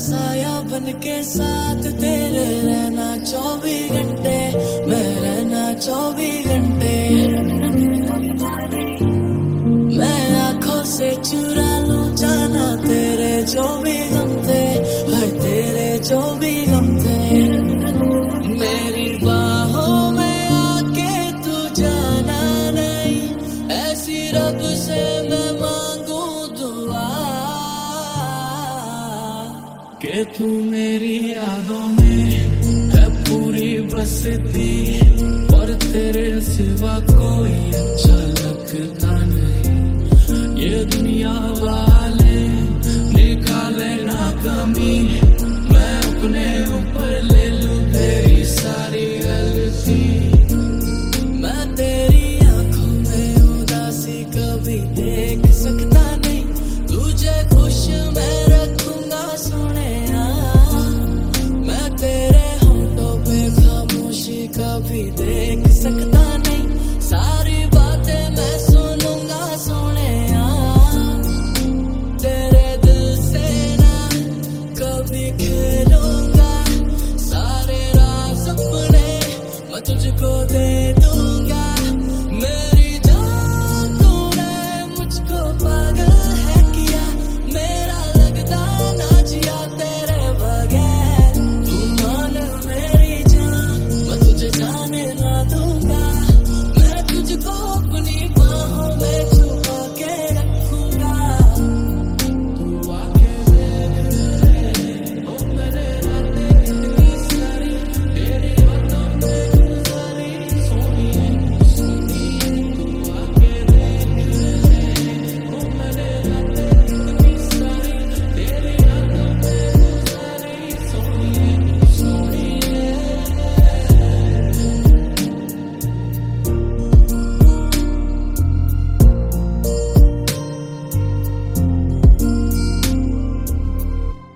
साया बन के साथ तेरे रहना चौबीस घंटे, मैं रहना चौबीस घंटे। मैं आँखों से चुरा लूँ जाना तेरे जो भी गम थे हाय तेरे जो भी गम थे मेरी बाहों में आके तू जाना नहीं, ऐसी रब से के तू मेरी यादों में है पूरी बसती, और तेरे सिवा कोई अच्छा लगता नहीं। ये दुनिया वाले निकाले ना कमी, मैं अपने ऊपर ले लू तेरी सारी गलती। खेलूँगा। सारे राज सपने मैं तुझको दे